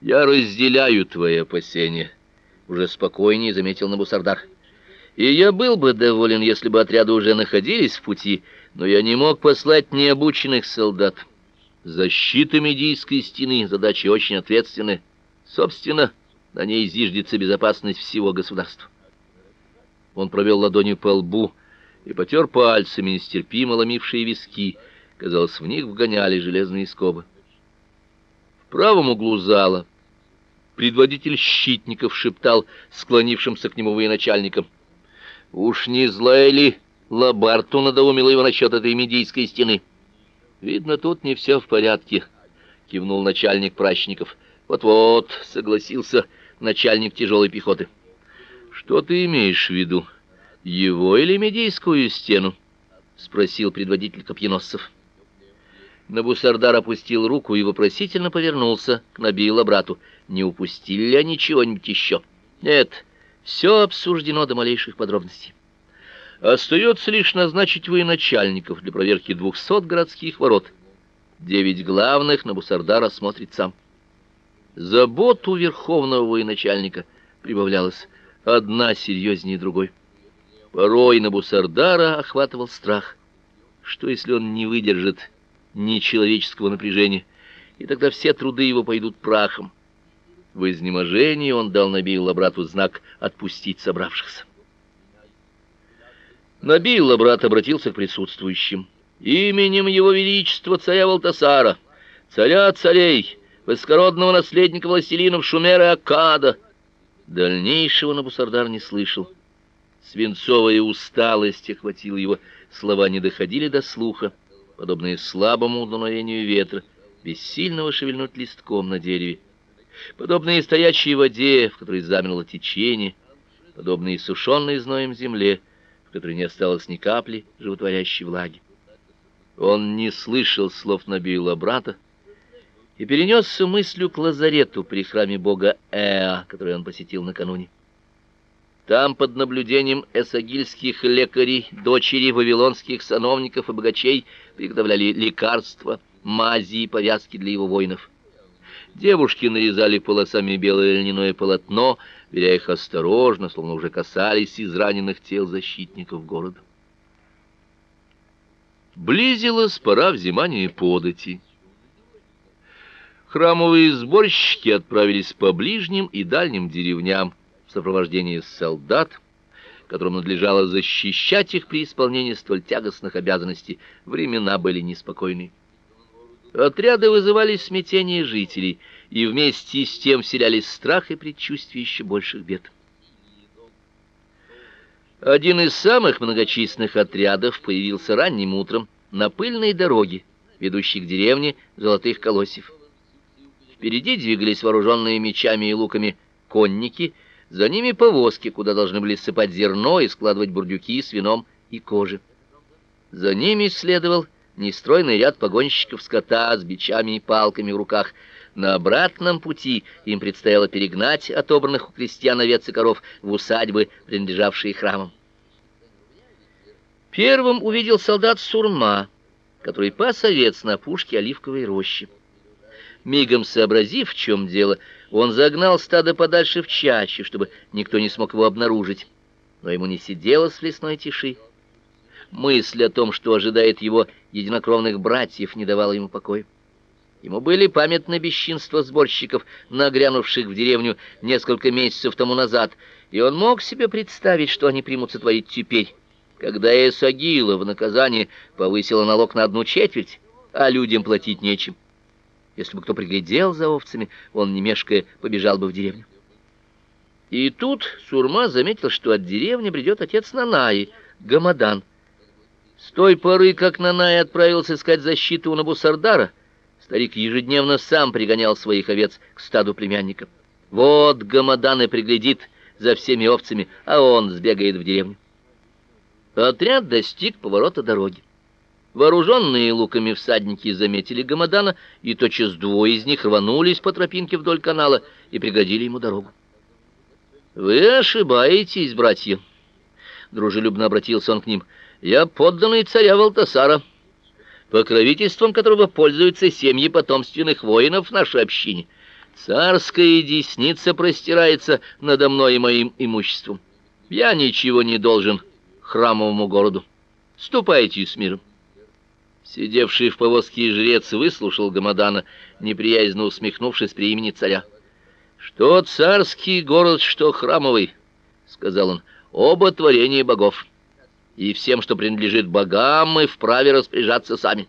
Я разделяю твои опасения, уже спокойнее заметил Набусардар. И я был бы доволен, если бы отряды уже находились в пути, но я не мог послать необученных солдат. Защита Медийской стены задача очень ответственная. Собственно, на ней зиждется безопасность всего государства. Он провел ладонью по лбу и потер пальцами нестерпимо ломившие виски. Казалось, в них вгоняли железные скобы. В правом углу зала предводитель щитников шептал склонившимся к нему военачальникам: "Уж не злая ли Лабарту надоумила его насчет этой медийской стены?" "Видно, тут не все в порядке", кивнул начальник прачников. "Вот-вот", согласился начальник тяжелой пехоты. "Что ты имеешь в виду? Его или медийскую стену?" спросил предводитель копьеносцев. Набусардар опустил руку и вопросительно повернулся к Набилу брату. Не упустили ли они чего-нибудь еще? Нет, все обсуждено до малейших подробностей. Остается лишь назначить военачальников для проверки двухсот городских ворот. Девять главных Набусардар осмотрит сам. Заботу верховного военачальника прибавлялась одна серьезнее другой. Порой Набусардара охватывал страх. Что если он не выдержит нечеловеческого напряжения, и тогда все труды его пойдут прахом. В изнеможении он дал Набилу брату знак отпустить собравшихся. Набил брат обратился к присутствующим. Именем его величества царя Валтасара, царя царей, высокородного наследника властелинов Шумера и Аккада. Дальнейшего Набусардар не слышал. Свинцовая усталость охватила его, слова не доходили до слуха подобные слабому дуновению ветра, бессильного шевельнуть листком на дереве, подобные стоячей воде, в которой замерло течение, подобные сушеной зноем земле, в которой не осталось ни капли животворящей влаги. Он не слышал слов Набиила брата и перенесся мыслью к лазарету при храме бога Эа, который он посетил накануне. Там под наблюдением эсагильских лекарей, дочери вавилонских сановников и богачей приготовляли лекарства, мази и повязки для его воинов. Девушки нарезали полосами белое льняное полотно, беря их осторожно, словно уже касались израненных тел защитников города. Близилась пора взимания подати. Храмовые сборщики отправились по ближним и дальним деревням, в сопровождении солдат, которым надлежало защищать их при исполнении столь тягостных обязанностей, времена были неспокойны. Отряды вызывали смятение жителей и вместе с тем вселяли страх и предчувствие еще больших бед. Один из самых многочисленных отрядов появился ранним утром на пыльной дороге, ведущей к деревне Золотых Колосьев. Впереди двигались вооруженные мечами и луками конники – за ними повозки, куда должны были сыпать зерно и складывать бурдюки с вином и кожей. За ними следовал нестройный ряд погонщиков скота с бичами и палками в руках. На обратном пути им предстояло перегнать отобранных у крестьян овец и коров в усадьбы, принадлежавшие храмам. Первым увидел солдат Сурма, который пас овец на опушке оливковой рощи. Мигом сообразив, в чем дело, он загнал стадо подальше в чащу, чтобы никто не смог его обнаружить. Но ему не сиделось в лесной тиши. Мысль о том, что ожидает его единокровных братьев, не давала ему покоя. Ему были памятны бесчинства сборщиков, нагрянувших в деревню несколько месяцев тому назад, и он мог себе представить, что они примутся творить теперь, когда Эсагила в наказание повысила налог на одну четверть, а людям платить нечем. Если бы кто приглядел за овцами, он не мешкая побежал бы в деревню. И тут Сурма заметил, что от деревни бредет отец Нанаи, Гамадан. С той поры, как Нанай отправился искать защиту у Набусардара, старик ежедневно сам пригонял своих овец к стаду племянника. Вот Гамадан и приглядит за всеми овцами, а он сбегает в деревню. Отряд достиг поворота дороги. Вооруженные луками всадники заметили Гамадана, и тотчас двое из них рванулись по тропинке вдоль канала и преградили ему дорогу. Вы ошибаетесь, братья, дружелюбно обратился он к ним. Я подданный царя Валтасара, покровительством которого пользуются семьи потомственных воинов в нашей общине. Царская десница простирается надо мной и моим имуществом. Я ничего не должен храмовому городу. Ступайте с миром. Сидевший в повозке жрец выслушал Гамадана, неприязненно усмехнувшись при имени царя. Что царский город, что храмовый, сказал он. Оба творения богов. И всем, что принадлежит богам, мы вправе распоряжаться сами.